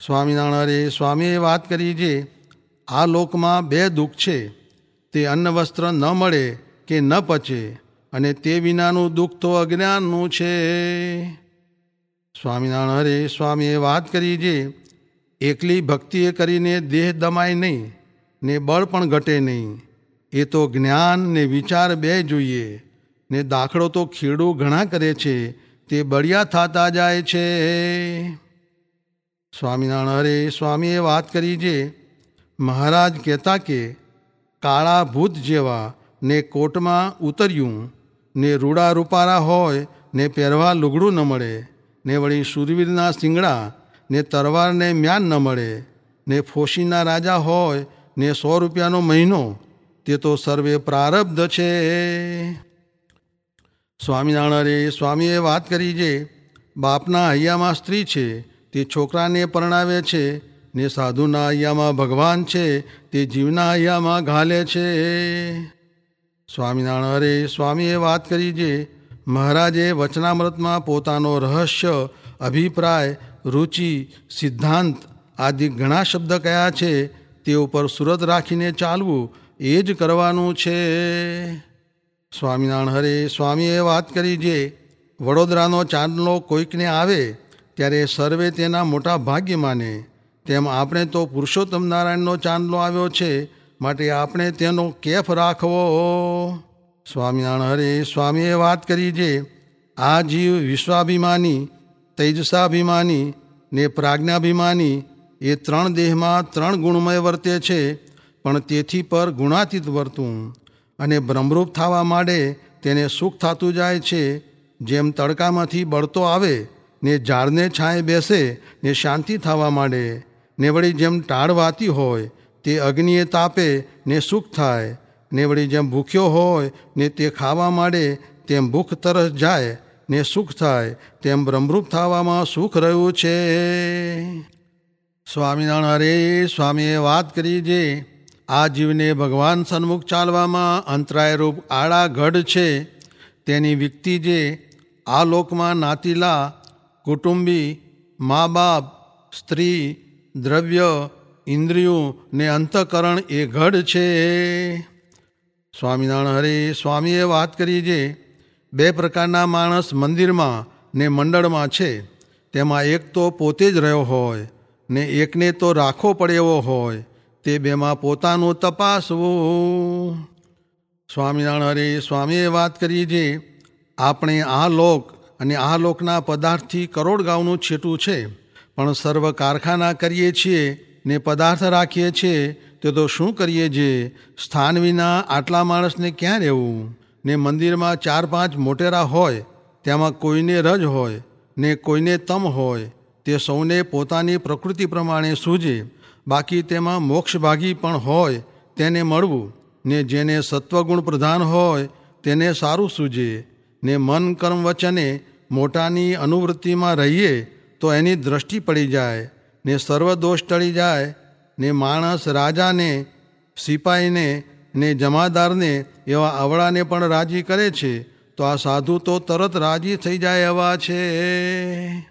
સ્વામિનારાયણ, સ્વામીએ વાત કરી છે આ લોકમાં બે દુઃખ છે, તે અન્ન વસ્ત્ર ન મળે કે ન પચે અને તે વિનાનું દુઃખ તો અજ્ઞાનનું છે. સ્વામિનારાયણ હરે સ્વામીએ વાત કરી છે એકલી ભક્તિએ કરીને દેહ દમાય નહીં, ને બળ પણ ઘટે નહીં. એ તો જ્ઞાન ને વિચાર બે જોઈએ, ને દાખલો તો ખેડૂ ઘણા કરે છે, તે બળિયા થતા જાય છે. સ્વામિનારાયણ હરે સ્વામીએ વાત કરી જે મહારાજ કહેતા કે કાળા ભૂત જેવા ને કોટમાં ઉતર્યું, ને રૂડા રૂપારા હોય, ને પહેરવા લુગડું ન મળે, ને વળી સુરવીરના શિંગડા ને તરવારને મ્યાન ન મળે, ને ફોશીના રાજા હોય, ને સો રૂપિયાનો મહિનો, તે તો સર્વે પ્રારબ્ધ છે. સ્વામિનારાયણ સ્વામીએ વાત કરી જે બાપના હૈયામાં સ્ત્રી છે તે છોકરાને પરણાવે છે, ને સાધુના હૈયામાં ભગવાન છે, તે જીવના હૈયામાં ઘાલે છે. સ્વામિનારાયણ હરે સ્વામીએ વાત કરી જે. મહારાજે વચનામૃતમાં પોતાનો રહસ્ય, અભિપ્રાય, રુચિ, સિદ્ધાંત આદિ ઘણા શબ્દ કયા છે, તે ઉપર સુરત રાખીને ચાલવું એ જ કરવાનું છે. સ્વામિનારાયણ હરે સ્વામીએ વાત કરી જે. વડોદરાનો ચાંદલો કોઈકને આવે ત્યારે સર્વે તેના મોટા ભાગ્ય માને. તેમ આપણે તો પુરુષોત્તમ નારાયણનો ચાંદલો આવ્યો છે, માટે આપણે તેનો કેફ રાખવો. સ્વામિનારાયણ હરે સ્વામીએ વાત કરી જે, આ જીવ વિશ્વાભિમાની, તૈજસાભિમાની, ને પ્રાજ્ઞાભિમાની, એ ત્રણ દેહમાં ત્રણ ગુણમય વર્તે છે, પણ તેથી પર ગુણાતીત વર્તું. અને બ્રહ્મરૂપ થવા માંડે તેને સુખ થતું જાય છે, જેમ તડકામાંથી બળતો આવે ને ઝાડને છાંય બેસે ને શાંતિ થવા માંડે, ને વળી જેમ ટાળ વાતી હોય, તે અગ્નિએ તાપે ને સુખ થાય, ને વળી જેમ ભૂખ્યો હોય, ને તે ખાવા માંડે, તેમ ભૂખ તરસ જાય, ને સુખ થાય, તેમ બ્રહ્મરૂપ થવામાં સુખ રહ્યું છે. સ્વામિનારાયણ હરે, સ્વામીએ વાત કરી જે, આ જીવને ભગવાન સન્મુખ ચાલવામાં અંતરાયરૂપ આડા ગઢ છે. તેની વ્યક્તિ જે, આ લોકમાં નાતીલા કુટુંબી મા બાપ સ્ત્રી, દ્રવ્ય, ઇન્દ્રિયો ને અંતકરણ એ ગઢ છે. સ્વામિનારાયણ હરે સ્વામીએ વાત કરી જે બે પ્રકારના માણસ મંદિરમાં ને મંડળમાં છે. તેમાં એક તો પોતે જ રહ્યો હોય ને એકને તો રાખો પડે એવો હોય. તે બેમાં પોતાનું તપાસવું. સ્વામિનારાયણ હરે સ્વામીએ વાત કરી જે આપણે આ લોક અને આ લોકના પદાર્થથી કરોડ ગાઉનું છેટું છે. પણ સર્વ કારખાના કરીએ છીએ, ને પદાર્થ રાખીએ છીએ, તે તો શું કરીએ જે? સ્થાન વિના આટલા માણસને ક્યાં રહેવું? ને મંદિરમાં ચાર પાંચ મોટેરા હોય તેમાં કોઈને રજ હોય, ને કોઈને તમ હોય, તે સૌને પોતાની પ્રકૃતિ પ્રમાણે સૂજે. બાકી તેમાં મોક્ષભાગી પણ હોય, તેને મળવું, ને જેને સત્વગુણ પ્રધાન હોય, તેને સારું સૂજે, ને મન કર્મ વચને મોટાની અનુવૃત્તિમાં રહીએ તો એની દ્રષ્ટિ પડી જાય, ને સર્વદોષ ટળી જાય, ને માણસ રાજાને સિપાહીને ને જમાદારને એવા અવળાને પણ રાજી કરે છે, તો આ સાધુ તો તરત રાજી થઈ જાય એવા છે.